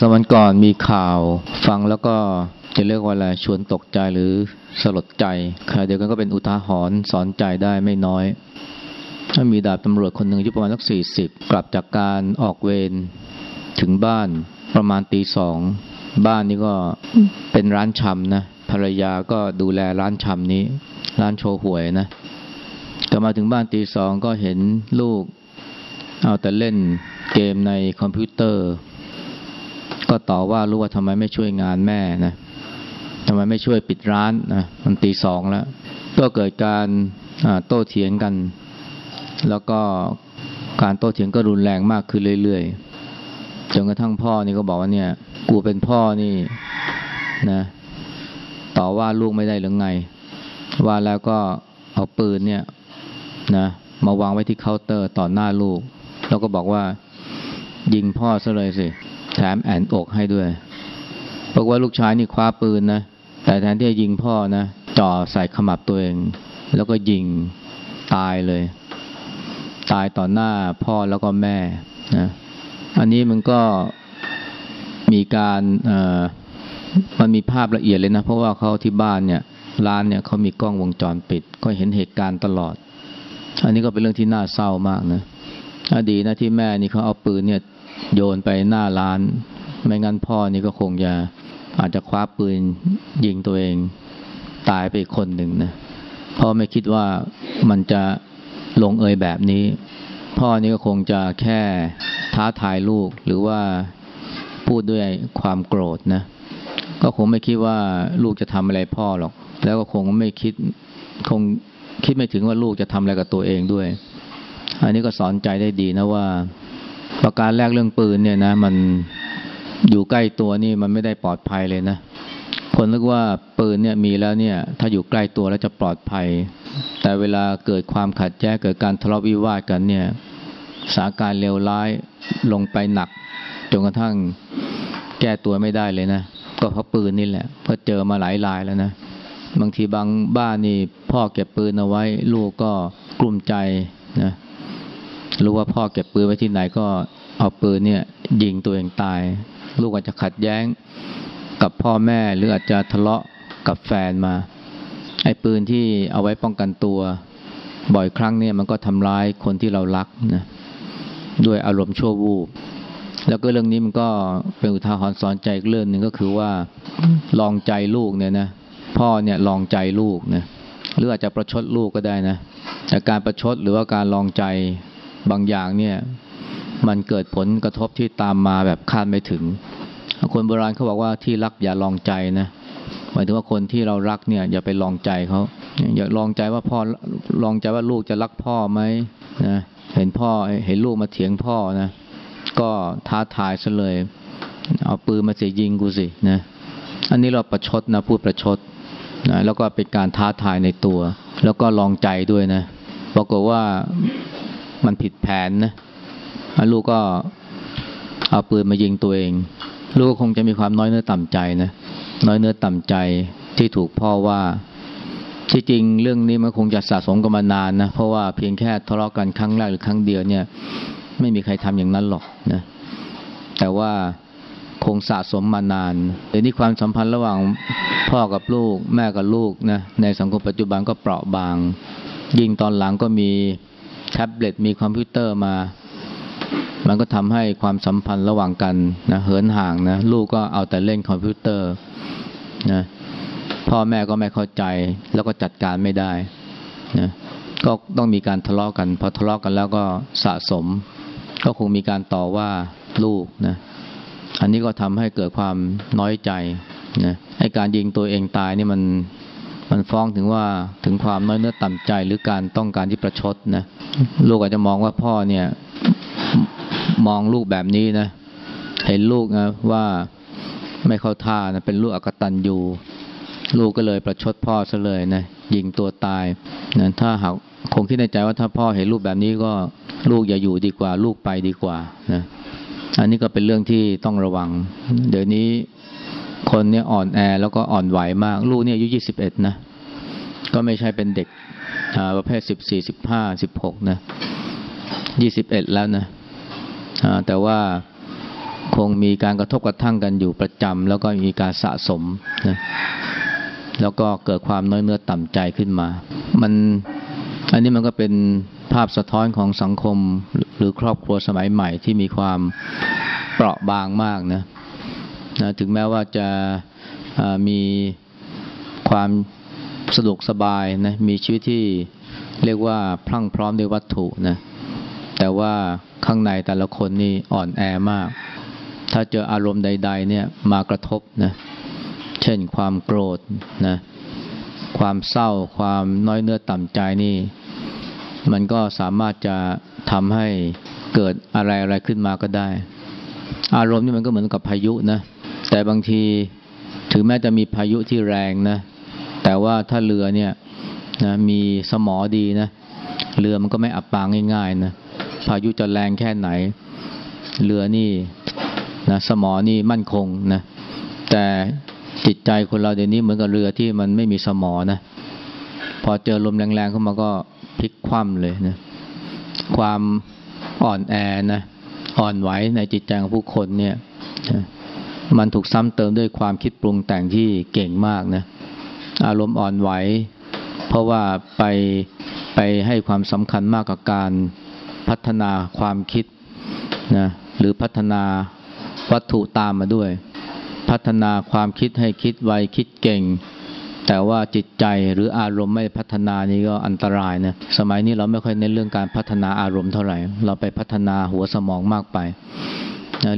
สองสามวันก่อนมีข่าวฟังแล้วก็จะเรียกว่าอะไรชวนตกใจหรือสลดใจขณะเดียวกันก็เป็นอุทาหรณ์สอนใจได้ไม่น้อย ถ้ามีดาบตำรวจคนหนึ่งอายุประมาณสักสี่สิบกลับจากการออกเวรถึงบ้านประมาณตีสอง บ้านนี้ก็เป็นร้านชำนะภรรยาก็ดูแลร้านชำนี้ ร้านโชว์หวยนะกลับมาถึงบ้านตีสองก็เห็นลูก เอาแต่เล่นเกมในคอมพิวเตอร์ ก็ต่อว่าลูกว่าทำไมไม่ช่วยงานแม่นะทำไมไม่ช่วยปิดร้านนะมันตีสองแล้ว ก็เกิดการโต้เถียงกัน แล้วก็การโต้เถียงก็รุนแรงมากขึ้นเรื่อยๆจนกระทั่งพ่อนี่ก็บอกว่าเนี่ย กูเป็นพ่อนี่นะต่อว่าลูกไม่ได้หรือไง ว่าแล้วก็เอาปืนเนี่ยนะมาวางไว้ที่เคาน์เตอร์ต่อหน้าลูก แล้วก็บอกว่า ยิงพ่อซะเลยสิ ถมแอนอกให้ด้วยบอกว่าลูกชายนี่คว้าปืนนะ แต่แทนที่จะยิงพ่อนะจ่อใส่ขมับตัวเอง แล้วก็ยิงตายเลย ตายต่อหน้าพ่อแล้วก็แม่นะอันนี้มันก็มีการมันมีภาพละเอียดเลยนะ เพราะว่าเขาที่บ้านเนี่ยร้านเนี่ยเขามีกล้องวงจรปิด ก็เห็นเหตุการณ์ตลอด อันนี้ก็เป็นเรื่องที่น่าเศร้ามากนะอดีนะที่แม่นี่เขาเอาปืนเนี่ย โยนไปหน้าร้าน ไม่งั้นพ่อนี่ก็คงจะอาจจะคว้าปืนยิงตัวเองตายไปอีกคนหนึ่งนะพ่อไม่คิดว่ามันจะลงเอยแบบนี้ พ่อนี่ก็คงจะแค่ท้าทายลูกหรือว่าพูดด้วยความโกรธนะ ก็คงไม่คิดว่าลูกจะทำอะไรพ่อหรอก แล้วก็คงไม่คิดคงคิดไม่ถึงว่าลูกจะทำอะไรกับตัวเองด้วย อันนี้ก็สอนใจได้ดีนะว่า ประการแรกเรื่องปืนเนี่ยนะ มันอยู่ใกล้ตัวนี่มันไม่ได้ปลอดภัยเลยนะ คนนึกว่าปืนเนี่ยมีแล้วเนี่ย ถ้าอยู่ใกล้ตัวแล้วจะปลอดภัย แต่เวลาเกิดความขัดแย้งเกิดการทะเลาะวิวาทกันเนี่ยสถานการเลวร้ายลงไปหนักจนกระทั่งแก้ตัวไม่ได้เลยนะ ก็เพราะปืนนี่แหละเพราะเจอมาหลายรายแล้วนะบางทีบางบ้านนี่พ่อเก็บปืนเอาไว้ ลูกก็กลุ้มใจนะ รู้ว่าพ่อเก็บปืนไว้ที่ไหนก็เอาปืนเนี่ยยิงตัวเองตาย ลูกอาจจะขัดแย้งกับพ่อแม่หรืออาจจะทะเลาะกับแฟนมา ไอ้ปืนที่เอาไว้ป้องกันตัว บ่อยครั้งเนี่ยมันก็ทำร้ายคนที่เรารักนะด้วยอารมณ์ชั่ววูบแล้วก็เรื่องนี้มันก็เป็นอุทาหรณ์สอนใจอีกเรื่องหนึ่งก็คือว่าลองใจลูกเนี่ยนะพ่อเนี่ยลองใจลูกนะหรืออาจจะประชดลูกก็ได้นะแต่การประชดหรือว่าการลองใจ บางอย่างเนี่ยมันเกิดผลกระทบที่ตามมาแบบคาดไม่ถึง คนโบราณเขาบอกว่าที่รักอย่าลองใจนะหมายถึงว่าคนที่เรารักเนี่ยอย่าไปลองใจเขาอย่าลองใจว่าพ่อลองใจว่าลูกจะรักพ่อไหมนะเห็นพ่อเห็นลูกมาเถียงพ่อนะก็ท้าทายซะเลย เอาปืนมาเสียยิงกูสินะอันนี้เราประชดนะพูดประชดนะแล้วก็เป็นการท้าทายในตัว แล้วก็ลองใจด้วยนะปรากฏว่า มันผิดแผนนะลูกก็เอาปืนมายิงตัวเอง ลูกคงจะมีความน้อยเนื้อต่ำใจนะน้อยเนื้อต่ำใจที่ถูกพ่อว่าที่จริงเรื่องนี้มันคงจะสะสมกันมานานนะเพราะว่าเพียงแค่ทะเลาะกันครั้งแรกหรือครั้งเดียวเนี่ย ไม่มีใครทำอย่างนั้นหรอกนะแต่ว่าคงสะสมมานานเดี๋ยวนี้ความสัมพันธ์ระหว่างพ่อกับลูก แม่กับลูกนะในสังคมปัจจุบันก็เปราะบาง ยิ่งตอนหลังก็มี แท็บเล็ตมีคอมพิวเตอร์มา มันก็ทำให้ความสัมพันธ์ระหว่างกันนะเหินห่างนะลูกก็เอาแต่เล่นคอมพิวเตอร์นะพ่อแม่ก็ไม่เข้าใจแล้วก็จัดการไม่ได้นะก็ต้องมีการทะเลาะกัน พอทะเลาะกันแล้วก็สะสม ก็คงมีการต่อว่าลูกนะอันนี้ก็ทำให้เกิดความน้อยใจนะให้การยิงตัวเองตายนี่มัน มันฟ้องถึงว่าถึงความน้อยเนื้อต่ำใจหรือการต้องการที่ประชดนะลูกอาจจะมองว่าพ่อเนี่ย มองลูกแบบนี้นะ เห็นลูกนะว่าไม่เข้าท่านะเป็นลูกอกตันยูลูกก็เลยประชดพ่อซะเลยนะยิงตัวตายนะถ้าหากคงคิดในใจว่าถ้าพ่อเห็นลูกแบบนี้ก็ลูกอย่าอยู่ดีกว่า ลูกไปดีกว่านะอันนี้ก็เป็นเรื่องที่ต้องระวัง เดี๋ยวนี้ คนเนี่ยอ่อนแอแล้วก็อ่อนไหวมาก ลูกเนี่ยอายุยี่สิบเอ็ดนะ ก็ไม่ใช่เป็นเด็กประเภทสิบสี่สิบห้าสิบหกนะยี่สิบเอ็ดแล้วนะแต่ว่าคงมีการกระทบกระทั่งกันอยู่ประจำแล้วก็มีการสะสมนะแล้วก็เกิดความน้อยเนื้อต่ำใจขึ้นมา มันอันนี้มันก็เป็นภาพสะท้อนของสังคมหรือครอบครัวสมัยใหม่ที่มีความเปราะบางมากนะ นะถึงแม้ว่าจะมีความสะดวกสบายนะมีชีวิตที่เรียกว่าพรั่งพร้อมด้วยวัตถุนะแต่ว่าข้างในแต่ละคนนี่อ่อนแอมาก ถ้าเจออารมณ์ใด ๆ เนี่ยมากระทบนะเช่นความโกรธนะความเศร้าความน้อยเนื้อต่ำใจนี่ มันก็สามารถจะทำให้เกิดอะไรอะไรขึ้นมาก็ได้ อารมณ์นี่มันก็เหมือนกับพายุนะ แต่บางทีถึงแม้จะมีพายุที่แรงนะ แต่ว่าถ้าเรือเนี่ยนะมีสมอดีนะ เรือมันก็ไม่อับปางง่ายๆนะพายุจะแรงแค่ไหน เรือนี่นะสมอนี่มั่นคงนะแต่จิตใจคนเราเดี๋ยวนี้เหมือนกับเรือที่มันไม่มีสมอนะพอเจอลมแรงๆเข้ามาก็พลิกคว่ำเลยนะความอ่อนแอนะอ่อนไหวในจิตใจของผู้คนเนี่ยนะ มันถูกซ้ำเติมด้วยความคิดปรุงแต่งที่เก่งมากนะอารมณ์อ่อนไหว เพราะว่าไปไปให้ความสำคัญมากกับการพัฒนาความคิดนะหรือพัฒนาวัตถุตามมาด้วย พัฒนาความคิดให้คิดไวคิดเก่ง แต่ว่าจิตใจหรืออารมณ์ไม่พัฒนานี่ก็อันตรายนะสมัยนี้เราไม่ค่อยเน้นเรื่องการพัฒนาอารมณ์เท่าไหร่ เราไปพัฒนาหัวสมองมากไป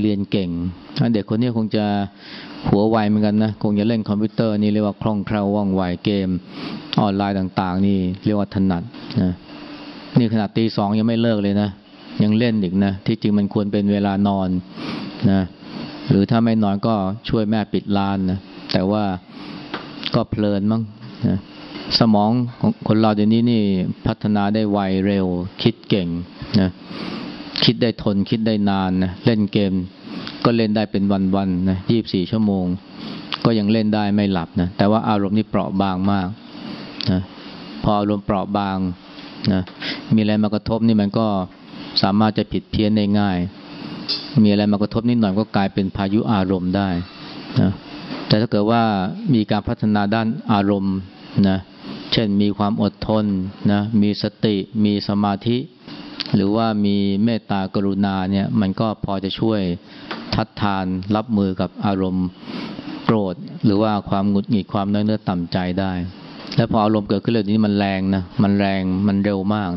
เรียนเก่ง เด็กคนนี้คงจะหัวไวเหมือนกันนะ คงจะเล่นคอมพิวเตอร์นี่เรียกว่าคล่องแคล่วว่องไวเกม ออนไลน์ต่าง ๆ นี่เรียกว่าถนัดนะนี่ขนาดตีสองยังไม่เลิกเลยนะ ยังเล่นอีกนะ ที่จริงมันควรเป็นเวลานอนนะ หรือถ้าไม่นอนก็ช่วยแม่ปิดร้านนะ แต่ว่าก็เพลินมั้งนะสมองของคนเราเดี๋ยวนี้นี่พัฒนาได้ไวเร็วคิดเก่งนะ คิดได้ทนคิดได้นานนะเล่นเกมก็เล่นได้เป็นวันๆนะยี่บสี่ชั่วโมง ก็ยังเล่นได้ไม่หลับนะแต่ว่าอารมณ์นี่เปราะบางมากนะพออารมณ์เปราะบางนะมีอะไรมากระทบนี่มันก็สามารถจะผิดเพี้ยนได้ง่าย มีอะไรมากระทบนิดหน่อยก็กลายเป็นพายุอารมณ์ได้นะแต่ถ้าเกิดว่ามีการพัฒนาด้านอารมณ์นะเช่นมีความอดทนนะมีสติมีสมาธิ หรือว่ามีเมตตากรุณาเนี่ยมันก็พอจะช่วยทัดทานรับมือกับอารมณ์โกรธ หรือว่าความหงุดหงิดความน้อยเนื้อต่ำใจได้ แล้วพออารมณ์เกิดขึ้นเรื่องนี้มันแรงนะมันแรงมันเร็วมาก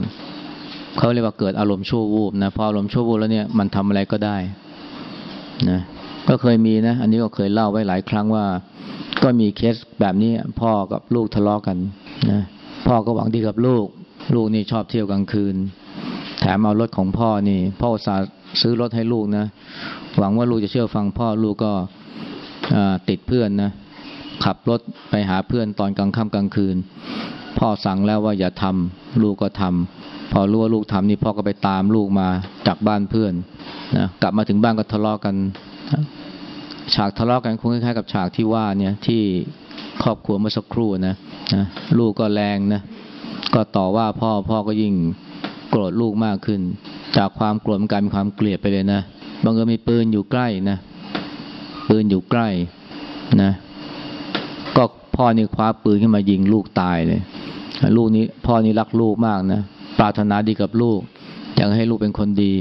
เขาเรียกว่าเกิดอารมณ์ชั่ววูบนะพออารมณ์ชั่ววูบแล้วเนี่ยมันทำอะไรก็ได้นะก็เคยมีนะ อันนี้ก็เคยเล่าไว้หลายครั้งว่า ก็มีเคสแบบนี้พ่อกับลูกทะเลาะกันนะพ่อก็หวังดีกับลูก ลูกนี่ชอบเที่ยวกลางคืน แถมเอารถของพ่อนี่ พ่อสาซื้อรถให้ลูกนะ หวังว่าลูกจะเชื่อฟังพ่อลูกก็ติดเพื่อนนะ ขับรถไปหาเพื่อนตอนกลางค่ำกลางคืน พ่อสั่งแล้วว่าอย่าทำลูกก็ทำพอรู้ว่าลูกทำนี่พ่อก็ไปตามลูกมาจากบ้านเพื่อนนะกลับมาถึงบ้านก็ทะเลาะกันฉากทะเลาะกันคงคล้ายๆกับฉากที่ว่าเนี่ยที่ครอบครัวเมื่อสักครู่นะนะลูกก็แรงนะ ก็ต่อว่าพ่อพ่อก็ยิ่ง โกรธลูกมากขึ้น จากความโกรธมันกลายเป็นความเกลียดไปเลยนะบางเอิญมีปืนอยู่ใกล้นะปืนอยู่ใกล้นะ ก็พ่อนี่คว้าปืนขึ้นมายิงลูกตายเลย ลูกนี้พ่อนี่รักลูกมากนะปรารถนาดีกับลูก อยากให้ลูกเป็นคนดี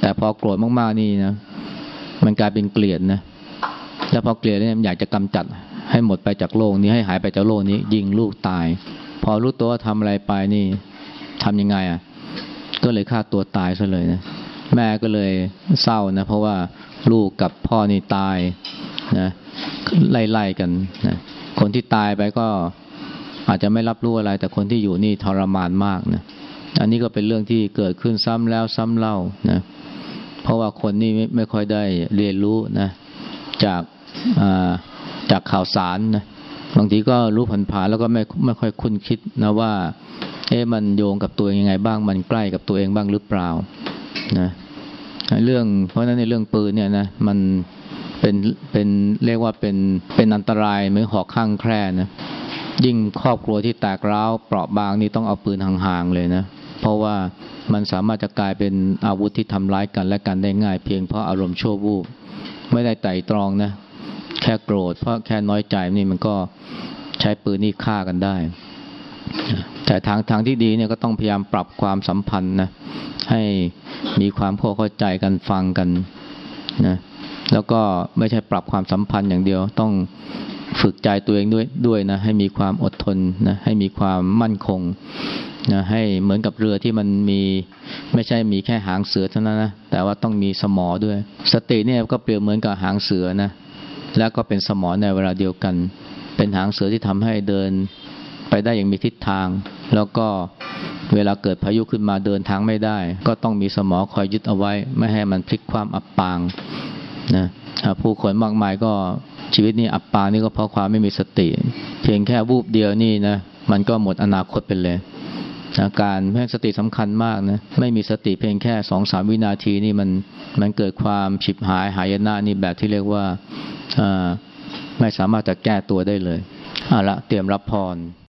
แต่พอโกรธมากๆนี่นะมันกลายเป็นเกลียดนะแล้วพอเกลียดเนี่ยอยากจะกำจัดให้หมดไปจากโลกนี้ให้หายไปจากโลกนี้ ยิงลูกตาย พอรู้ตัวว่าทำอะไรไปนี่ทำยังไงอะ ก็เลยฆ่าตัวตายซะเลยนะแม่ก็เลยเศร้านะ เพราะว่าลูกกับพ่อนี่ตายนะไล่ๆกันนะคนที่ตายไปก็อาจจะไม่รับรู้อะไร แต่คนที่อยู่นี่ทรมานมากนะอันนี้ก็เป็นเรื่องที่เกิดขึ้นซ้ำแล้วซ้ำเล่านะเพราะว่าคนนี่ไม่ไม่ค่อยได้เรียนรู้นะจากจากข่าวสารนะบางทีก็รู้ผ่านแล้วก็ไม่ไม่ค่อยคุ้นคิดนะว่า เอ๊ะมันโยงกับตัวเองยังไงบ้าง มันใกล้กับตัวเองบ้างหรือเปล่านะเรื่องเพราะนั้นในเรื่องปืนเนี่ยนะมันเป็นเป็นเรียกว่าเป็นเป็นอันตรายเหมือนหอกข้างแคร่นะยิ่งครอบครัวที่แตกร้าวเปราะบางนี่ต้องเอาปืนห่างๆเลยนะเพราะว่ามันสามารถจะกลายเป็นอาวุธที่ทำร้ายกันและกันได้ง่าย เพียงเพราะอารมณ์ชั่ววูบไม่ได้ไต่ตรองนะแค่โกรธเพราะแค่น้อยใจนี่มันก็ใช้ปืนนี่ฆ่ากันได้ แต่ทางทางที่ดีเนี่ยก็ต้องพยายามปรับความสัมพันธ์นะให้มีความเข้าใจกันฟังกันนะแล้วก็ไม่ใช่ปรับความสัมพันธ์อย่างเดียว ต้องฝึกใจตัวเองด้วยด้วยนะให้มีความอดทนนะให้มีความมั่นคงนะให้เหมือนกับเรือที่มันมีไม่ใช่มีแค่หางเสือเท่านั้นนะแต่ว่าต้องมีสมอด้วย สติเนี่ยก็เปรียบเหมือนกับหางเสือนะแล้วก็เป็นสมอในเวลาเดียวกัน เป็นหางเสือที่ทำให้เดิน ไปได้อย่างมีทิศทาง แล้วก็เวลาเกิดพายุขึ้นมาเดินทางไม่ได้ ก็ต้องมีสมอคอยยึดเอาไว้ ไม่ให้มันพลิกความอับปางนะผู้คนมากมายก็ชีวิตนี้อับปางนี่ก็เพราะความไม่มีสติ เพียงแค่วูบเดียวนี่นะมันก็หมดอนาคตไปเลยอาการแม่สติสำคัญมากนะไม่มีสติเพียงแค่สองสามวินาทีนี่มันมันเกิดความฉิบหายหายนะนี่แบบที่เรียกว่าไม่สามารถจะแก้ตัวได้เลยเอาละเตรียมรับพร